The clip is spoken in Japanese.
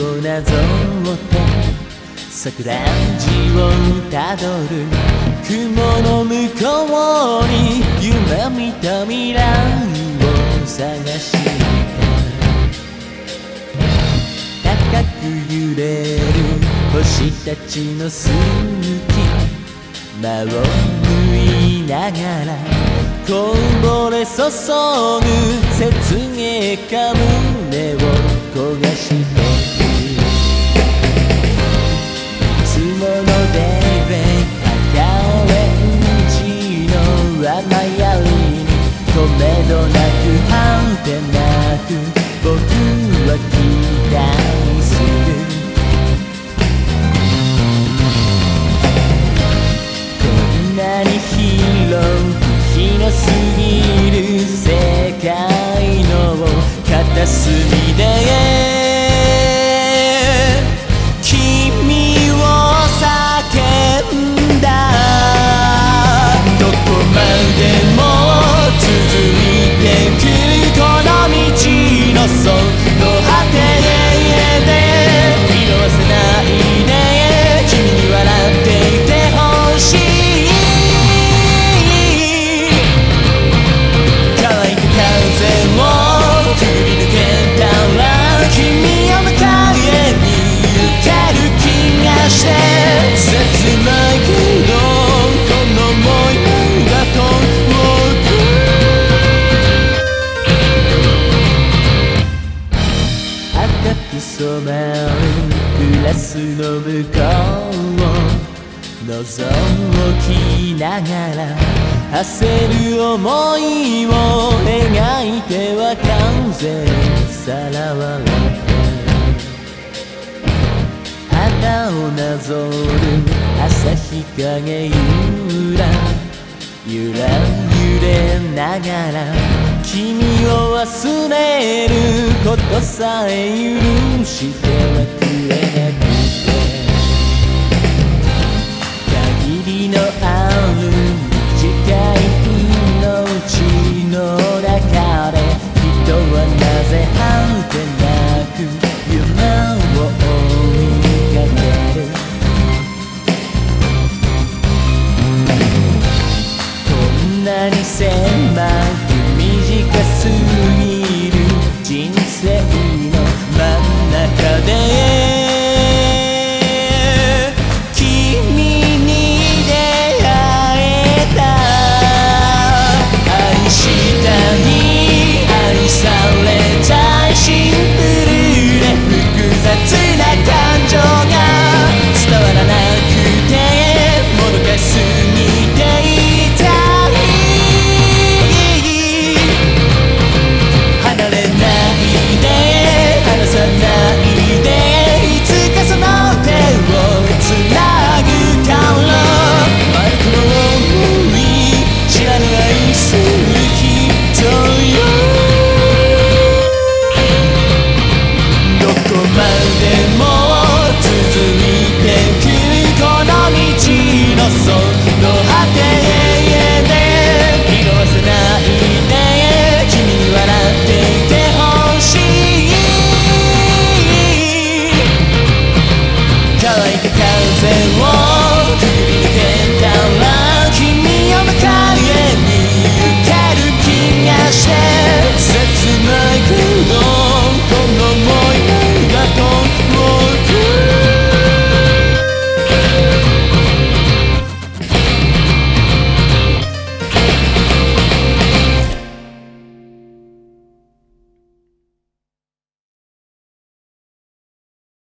をなぞって桜んじをたどる雲の向こうに夢見た未来を探して高く揺れる星たちの数奇。間を縫いながらこぼれ注ぐ雪。芸か胸を焦がして down ラスの向こうを覗きながら焦る思いを描いては完全さらわれて肌をなぞる朝日影ゆらゆら揺れながら君を忘れることさえ許してはくれない esquecido その果て